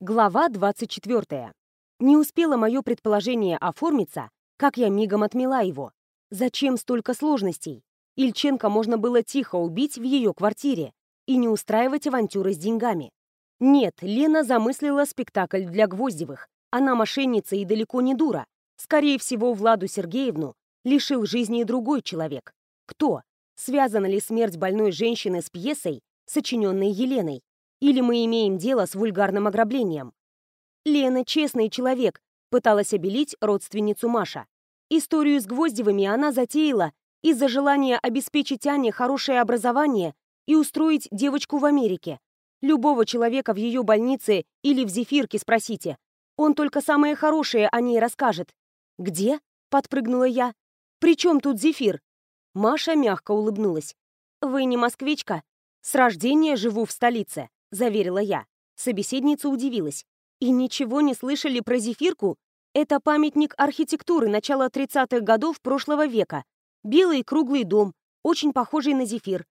Глава 24. Не успело мое предположение оформиться, как я мигом отмела его. Зачем столько сложностей? Ильченко можно было тихо убить в ее квартире и не устраивать авантюры с деньгами. Нет, Лена замыслила спектакль для Гвоздевых. Она мошенница и далеко не дура. Скорее всего, Владу Сергеевну лишил жизни другой человек. Кто? Связана ли смерть больной женщины с пьесой, сочиненной Еленой? Или мы имеем дело с вульгарным ограблением? Лена честный человек, пыталась обелить родственницу Маша. Историю с Гвоздевыми она затеяла из-за желания обеспечить Ане хорошее образование и устроить девочку в Америке. Любого человека в ее больнице или в Зефирке спросите. Он только самое хорошее о ней расскажет. «Где?» — подпрыгнула я. «При чем тут Зефир?» Маша мягко улыбнулась. «Вы не москвичка? С рождения живу в столице заверила я. Собеседница удивилась. «И ничего не слышали про зефирку? Это памятник архитектуры начала 30-х годов прошлого века. Белый круглый дом, очень похожий на зефир.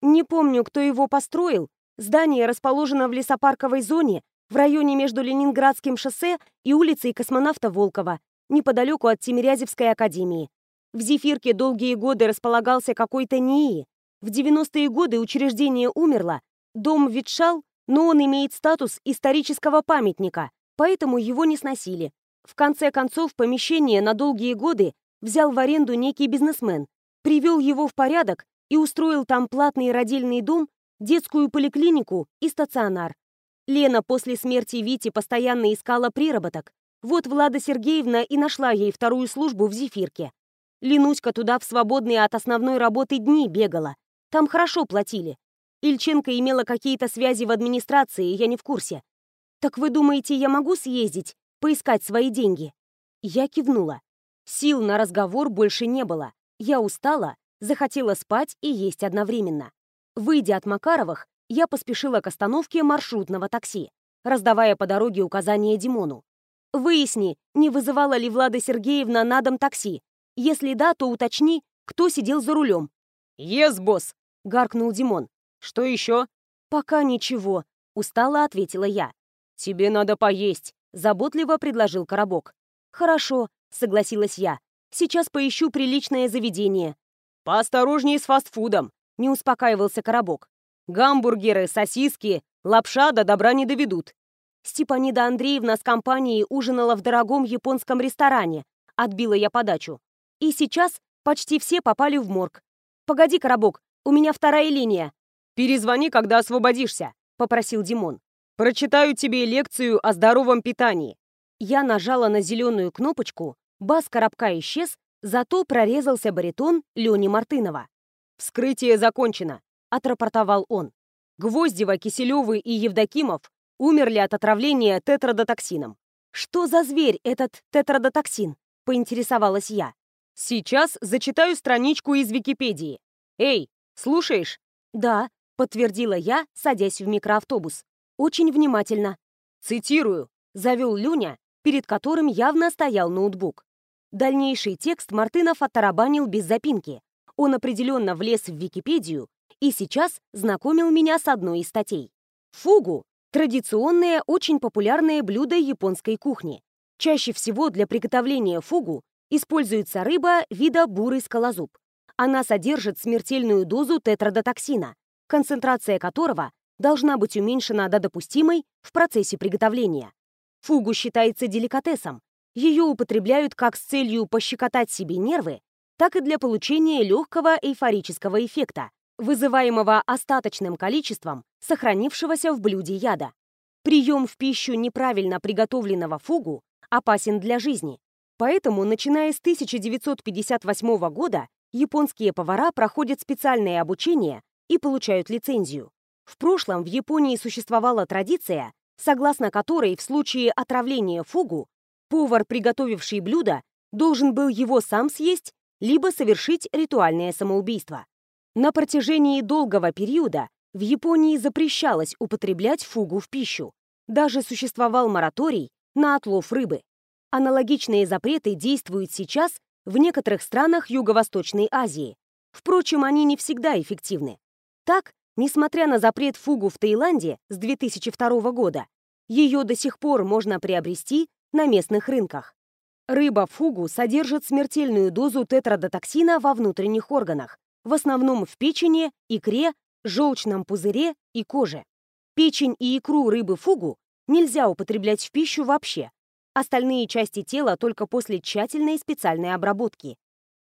Не помню, кто его построил. Здание расположено в лесопарковой зоне, в районе между Ленинградским шоссе и улицей космонавта Волкова, неподалеку от Тимирязевской академии. В Зефирке долгие годы располагался какой-то НИИ. В 90-е годы учреждение умерло, дом ветшал, но он имеет статус исторического памятника, поэтому его не сносили. В конце концов, помещение на долгие годы взял в аренду некий бизнесмен, привел его в порядок и устроил там платный родильный дом, детскую поликлинику и стационар. Лена после смерти Вити постоянно искала приработок. Вот Влада Сергеевна и нашла ей вторую службу в «Зефирке». Ленуська туда в свободные от основной работы дни бегала. Там хорошо платили. Ильченко имела какие-то связи в администрации, я не в курсе. Так вы думаете, я могу съездить, поискать свои деньги? Я кивнула. Сил на разговор больше не было. Я устала, захотела спать и есть одновременно. Выйдя от Макаровых, я поспешила к остановке маршрутного такси, раздавая по дороге указания Димону. «Выясни, не вызывала ли Влада Сергеевна на дом такси. Если да, то уточни, кто сидел за рулем». «Ес, босс!» — гаркнул Димон. Что еще?» «Пока ничего», — устало ответила я. «Тебе надо поесть», — заботливо предложил Коробок. «Хорошо», — согласилась я. «Сейчас поищу приличное заведение». «Поосторожнее с фастфудом», — не успокаивался Коробок. «Гамбургеры, сосиски, лапша до добра не доведут». Степанида Андреевна с компанией ужинала в дорогом японском ресторане. Отбила я подачу. И сейчас почти все попали в морг. «Погоди, Коробок, у меня вторая линия. «Перезвони, когда освободишься», — попросил Димон. «Прочитаю тебе лекцию о здоровом питании». Я нажала на зеленую кнопочку, бас коробка исчез, зато прорезался баритон Лени Мартынова. «Вскрытие закончено», — отрапортовал он. Гвоздева, Киселевы и Евдокимов умерли от отравления тетрадотоксином. «Что за зверь этот тетрадотоксин?» — поинтересовалась я. «Сейчас зачитаю страничку из Википедии. Эй, слушаешь?» «Да», подтвердила я, садясь в микроавтобус. Очень внимательно. Цитирую. Завел Люня, перед которым явно стоял ноутбук. Дальнейший текст Мартынов оттарабанил без запинки. Он определенно влез в Википедию и сейчас знакомил меня с одной из статей. Фугу – традиционное, очень популярное блюдо японской кухни. Чаще всего для приготовления фугу используется рыба вида бурый скалозуб. Она содержит смертельную дозу тетрадотоксина, концентрация которого должна быть уменьшена до допустимой в процессе приготовления. Фугу считается деликатесом. Ее употребляют как с целью пощекотать себе нервы, так и для получения легкого эйфорического эффекта, вызываемого остаточным количеством сохранившегося в блюде яда. Прием в пищу неправильно приготовленного фугу опасен для жизни. Поэтому, начиная с 1958 года, японские повара проходят специальное обучение и получают лицензию. В прошлом в Японии существовала традиция, согласно которой в случае отравления фугу повар, приготовивший блюдо, должен был его сам съесть либо совершить ритуальное самоубийство. На протяжении долгого периода в Японии запрещалось употреблять фугу в пищу. Даже существовал мораторий на отлов рыбы. Аналогичные запреты действуют сейчас в некоторых странах Юго-Восточной Азии. Впрочем, они не всегда эффективны. Так, несмотря на запрет фугу в Таиланде с 2002 года, Ее до сих пор можно приобрести на местных рынках. Рыба фугу содержит смертельную дозу тетрадотоксина во внутренних органах, в основном в печени, икре, желчном пузыре и коже. Печень и икру рыбы фугу нельзя употреблять в пищу вообще. Остальные части тела только после тщательной специальной обработки.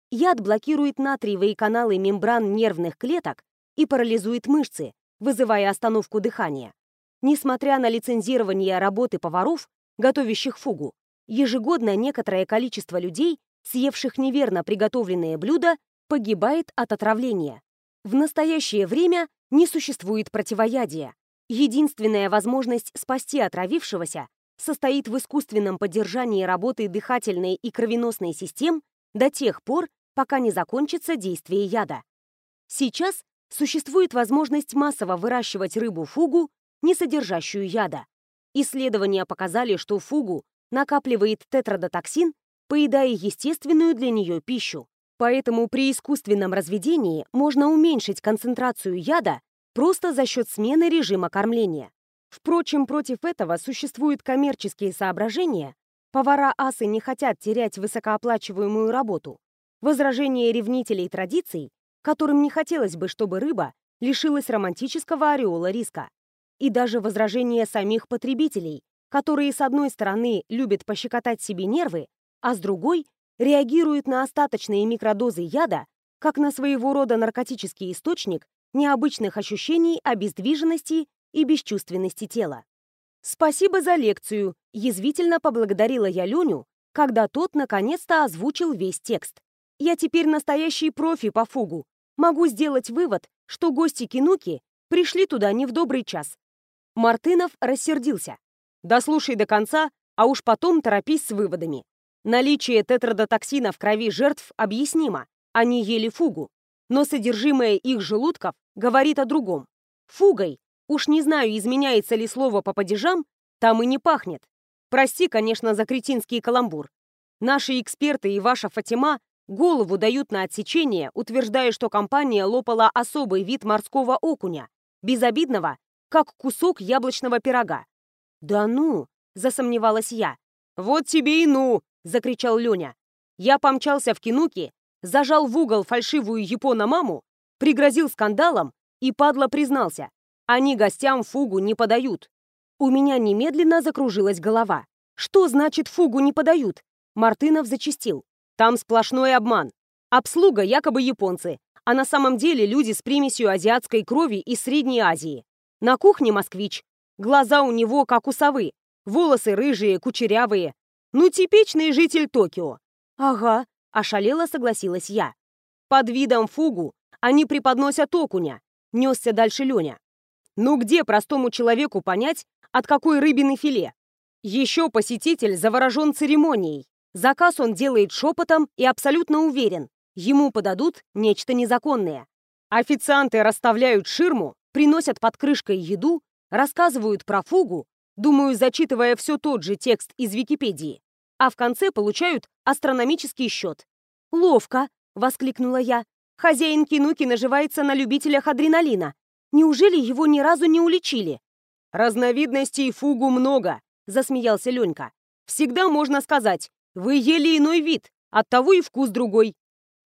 Яд блокирует натриевые каналы мембран нервных клеток и парализует мышцы, вызывая остановку дыхания. Несмотря на лицензирование работы поваров, готовящих фугу, ежегодно некоторое количество людей, съевших неверно приготовленные блюда, погибает от отравления. В настоящее время не существует противоядия. Единственная возможность спасти отравившегося состоит в искусственном поддержании работы дыхательной и кровеносной систем до тех пор, пока не закончится действие яда. Сейчас существует возможность массово выращивать рыбу-фугу, не содержащую яда. Исследования показали, что фугу накапливает тетрадотоксин, поедая естественную для нее пищу. Поэтому при искусственном разведении можно уменьшить концентрацию яда просто за счет смены режима кормления. Впрочем, против этого существуют коммерческие соображения. Повара асы не хотят терять высокооплачиваемую работу. Возражения ревнителей традиций, которым не хотелось бы, чтобы рыба лишилась романтического ореола риска. И даже возражения самих потребителей, которые, с одной стороны, любят пощекотать себе нервы, а с другой реагируют на остаточные микродозы яда как на своего рода наркотический источник необычных ощущений обездвиженности и бесчувственности тела. «Спасибо за лекцию», — язвительно поблагодарила я Леню, когда тот наконец-то озвучил весь текст. «Я теперь настоящий профи по фугу. Могу сделать вывод, что гости Кинуки пришли туда не в добрый час». Мартынов рассердился. Дослушай до конца, а уж потом торопись с выводами. Наличие тетрадотоксина в крови жертв объяснимо. Они ели фугу. Но содержимое их желудков говорит о другом. Фугой, уж не знаю, изменяется ли слово по падежам, там и не пахнет. Прости, конечно, за кретинский каламбур. Наши эксперты и ваша Фатима голову дают на отсечение, утверждая, что компания лопала особый вид морского окуня, безобидного, как кусок яблочного пирога. «Да ну!» — засомневалась я. «Вот тебе и ну!» — закричал Леня. Я помчался в кинуки, зажал в угол фальшивую япона-маму, пригрозил скандалом и падло признался. Они гостям фугу не подают. У меня немедленно закружилась голова. Что значит фугу не подают? Мартынов зачистил. Там сплошной обман. Обслуга якобы японцы, а на самом деле люди с примесью азиатской крови из Средней Азии. На кухне москвич, Глаза у него, как у совы, волосы рыжие, кучерявые. Ну, типичный житель Токио. Ага, ошалела согласилась я. Под видом фугу они преподносят окуня, несся дальше Леня. Ну где простому человеку понять, от какой рыбины филе? Еще посетитель заворожен церемонией. Заказ он делает шепотом и абсолютно уверен. Ему подадут нечто незаконное. Официанты расставляют ширму, приносят под крышкой еду, рассказывают про фугу, думаю, зачитывая все тот же текст из Википедии, а в конце получают астрономический счет. «Ловко!» — воскликнула я. «Хозяин Кинуки наживается на любителях адреналина. Неужели его ни разу не уличили?» «Разновидностей фугу много», — засмеялся Ленька. «Всегда можно сказать, вы ели иной вид, оттого и вкус другой».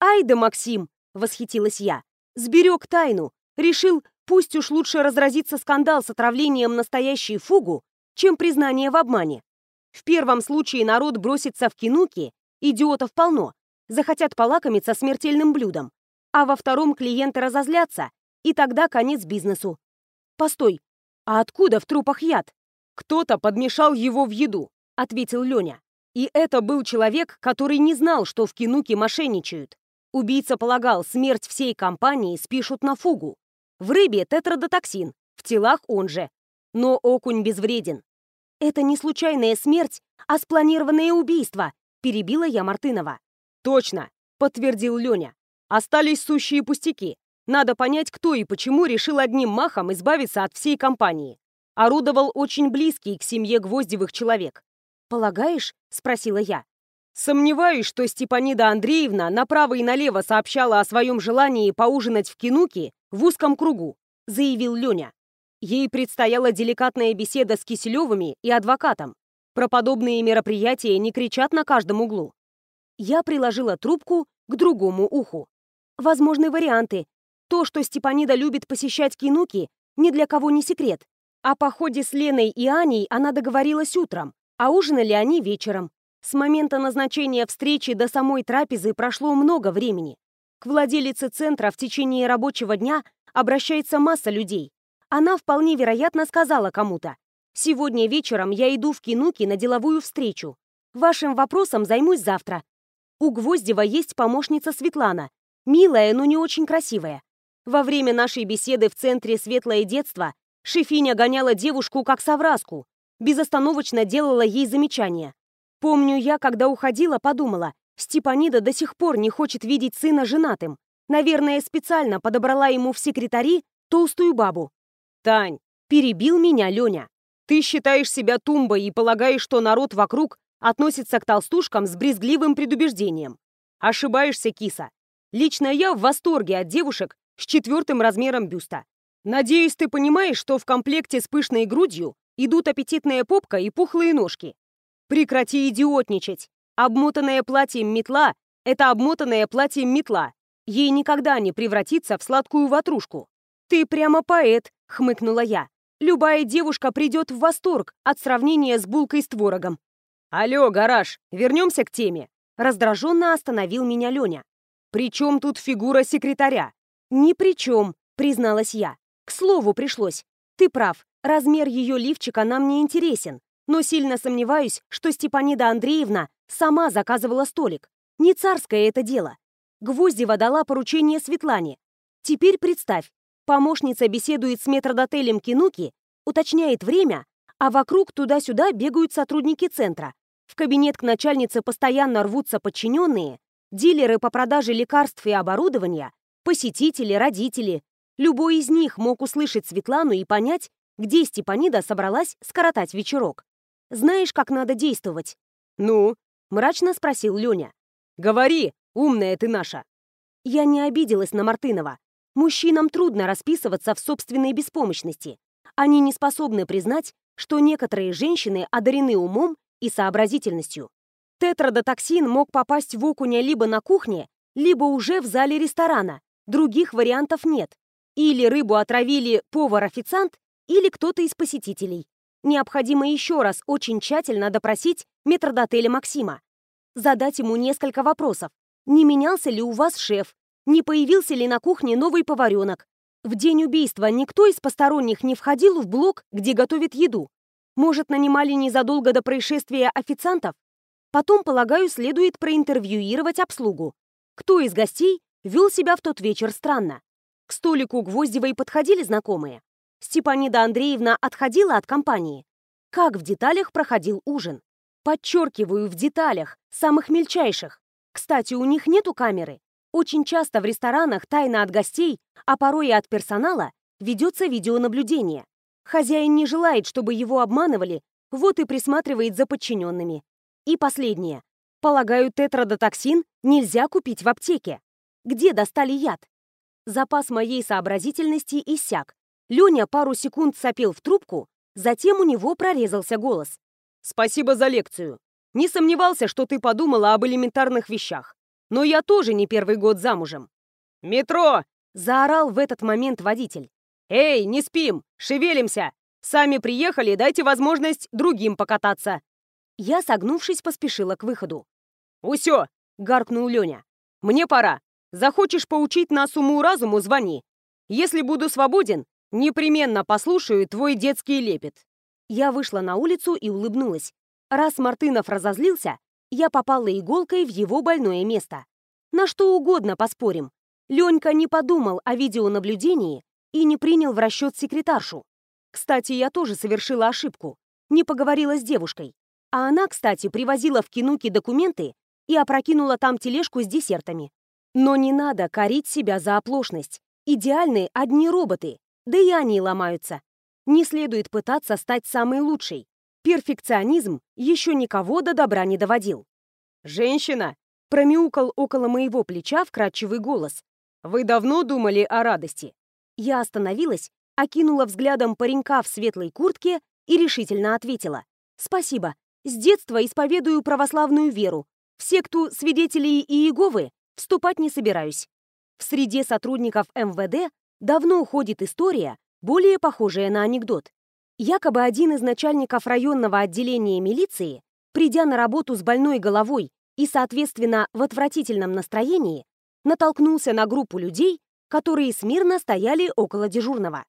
«Ай да, Максим!» — восхитилась я. «Сберег тайну, решил, Пусть уж лучше разразится скандал с отравлением настоящей фугу, чем признание в обмане. В первом случае народ бросится в кинуки, идиотов полно, захотят полакомиться смертельным блюдом. А во втором клиенты разозлятся, и тогда конец бизнесу. Постой, а откуда в трупах яд? Кто-то подмешал его в еду, ответил Леня. И это был человек, который не знал, что в кинуке мошенничают. Убийца полагал, смерть всей компании спишут на фугу. В рыбе тетрадотоксин, в телах он же. Но окунь безвреден. Это не случайная смерть, а спланированное убийство, перебила я Мартынова. Точно, подтвердил Леня. Остались сущие пустяки. Надо понять, кто и почему решил одним махом избавиться от всей компании. Орудовал очень близкий к семье Гвоздевых человек. «Полагаешь?» — спросила я. Сомневаюсь, что Степанида Андреевна направо и налево сообщала о своем желании поужинать в Кинуке в узком кругу, заявил Леня. Ей предстояла деликатная беседа с Киселевыми и адвокатом. Про подобные мероприятия не кричат на каждом углу. Я приложила трубку к другому уху. Возможны варианты. То, что Степанида любит посещать кинуки, ни для кого не секрет. О походе с Леной и Аней она договорилась утром, а ужинали они вечером. С момента назначения встречи до самой трапезы прошло много времени. К владелице центра в течение рабочего дня обращается масса людей. Она вполне вероятно сказала кому-то, «Сегодня вечером я иду в Кинуки на деловую встречу. Вашим вопросом займусь завтра. У Гвоздева есть помощница Светлана. Милая, но не очень красивая. Во время нашей беседы в центре «Светлое детство» Шефиня гоняла девушку как совраску, безостановочно делала ей замечания. Помню, я, когда уходила, подумала, Степанида до сих пор не хочет видеть сына женатым. Наверное, специально подобрала ему в секретари толстую бабу. «Тань!» — перебил меня Леня. «Ты считаешь себя тумбой и полагаешь, что народ вокруг относится к толстушкам с брезгливым предубеждением. Ошибаешься, киса. Лично я в восторге от девушек с четвертым размером бюста. Надеюсь, ты понимаешь, что в комплекте с пышной грудью идут аппетитная попка и пухлые ножки. Прекрати идиотничать. Обмотанное платьем метла — это обмотанное платьем метла. Ей никогда не превратится в сладкую ватрушку. Ты прямо поэт, хмыкнула я. Любая девушка придет в восторг от сравнения с булкой с творогом. Алло, гараж, вернемся к теме. Раздраженно остановил меня Леня. «При чем тут фигура секретаря?» «Ни при чем», призналась я. К слову пришлось. Ты прав, размер ее лифчика нам не интересен, но сильно сомневаюсь, что Степанида Андреевна сама заказывала столик. Не царское это дело. Гвоздева дала поручение Светлане. Теперь представь, помощница беседует с метрдотелем Кинуки, уточняет время, а вокруг туда-сюда бегают сотрудники центра. В кабинет к начальнице постоянно рвутся подчиненные, дилеры по продаже лекарств и оборудования, посетители, родители, Любой из них мог услышать Светлану и понять, где Степанида собралась скоротать вечерок. «Знаешь, как надо действовать?» «Ну?» — мрачно спросил Леня. «Говори, умная ты наша!» Я не обиделась на Мартынова. Мужчинам трудно расписываться в собственной беспомощности. Они не способны признать, что некоторые женщины одарены умом и сообразительностью. Тетрадотоксин мог попасть в окуня либо на кухне, либо уже в зале ресторана. Других вариантов нет. Или рыбу отравили повар-официант, или кто-то из посетителей. Необходимо еще раз очень тщательно допросить метрдотеля Максима. Задать ему несколько вопросов. Не менялся ли у вас шеф? Не появился ли на кухне новый поваренок? В день убийства никто из посторонних не входил в блок, где готовят еду. Может, нанимали незадолго до происшествия официантов? Потом, полагаю, следует проинтервьюировать обслугу. Кто из гостей вел себя в тот вечер странно? К столику Гвоздевой подходили знакомые. Степанида Андреевна отходила от компании. Как в деталях проходил ужин? Подчеркиваю, в деталях, самых мельчайших. Кстати, у них нету камеры. Очень часто в ресторанах тайно от гостей, а порой и от персонала, ведется видеонаблюдение. Хозяин не желает, чтобы его обманывали, вот и присматривает за подчиненными. И последнее. Полагаю, тетрадотоксин нельзя купить в аптеке. Где достали яд? Запас моей сообразительности иссяк. Леня пару секунд сопел в трубку, затем у него прорезался голос. «Спасибо за лекцию. Не сомневался, что ты подумала об элементарных вещах. Но я тоже не первый год замужем». «Метро!» — заорал в этот момент водитель. «Эй, не спим! Шевелимся! Сами приехали, дайте возможность другим покататься!» Я, согнувшись, поспешила к выходу. «Усё!» — гаркнул Леня. «Мне пора. Захочешь поучить нас уму-разуму, звони. Если буду свободен, непременно послушаю твой детский лепет». Я вышла на улицу и улыбнулась. Раз Мартынов разозлился, я попала иголкой в его больное место. На что угодно поспорим. Ленька не подумал о видеонаблюдении и не принял в расчет секретаршу. Кстати, я тоже совершила ошибку. Не поговорила с девушкой. А она, кстати, привозила в Кинуки документы и опрокинула там тележку с десертами. Но не надо корить себя за оплошность. Идеальны одни роботы, да и они ломаются. Не следует пытаться стать самой лучшей. Перфекционизм еще никого до добра не доводил. «Женщина!» — промяукал около моего плеча вкрадчивый голос. «Вы давно думали о радости?» Я остановилась окинула взглядом паренька в светлой куртке и решительно ответила. «Спасибо. С детства исповедую православную веру. В секту свидетелей Иеговы вступать не собираюсь. В среде сотрудников МВД давно уходит история, более похожая на анекдот. Якобы один из начальников районного отделения милиции, придя на работу с больной головой и, соответственно, в отвратительном настроении, натолкнулся на группу людей, которые смирно стояли около дежурного.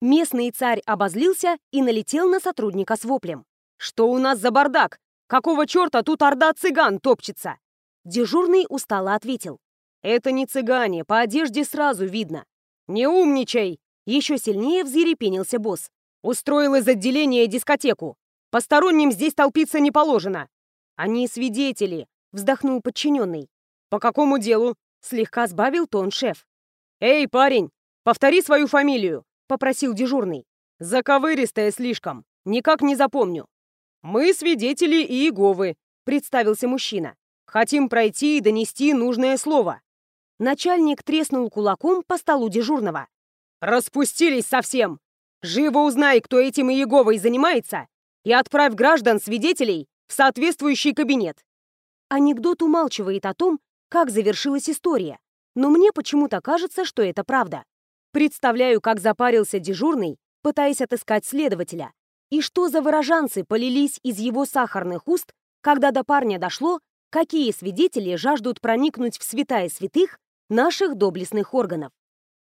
Местный царь обозлился и налетел на сотрудника с воплем. «Что у нас за бардак? Какого черта тут орда цыган топчется?» Дежурный устало ответил. «Это не цыгане, по одежде сразу видно». «Не умничай!» Еще сильнее взъерепенился босс. «Устроил из отделения дискотеку. Посторонним здесь толпиться не положено». «Они свидетели», — вздохнул подчиненный. «По какому делу?» — слегка сбавил тон шеф. «Эй, парень, повтори свою фамилию», — попросил дежурный. «Заковыристая слишком. Никак не запомню». «Мы свидетели Иеговы», — представился мужчина. «Хотим пройти и донести нужное слово». Начальник треснул кулаком по столу дежурного. «Распустились совсем! Живо узнай, кто этим Иеговой занимается, и отправь граждан, свидетелей, в соответствующий кабинет». Анекдот умалчивает о том, как завершилась история, но мне почему-то кажется, что это правда. Представляю, как запарился дежурный, пытаясь отыскать следователя, и что за выражанцы полились из его сахарных уст, когда до парня дошло, какие свидетели жаждут проникнуть в святая святых наших доблестных органов.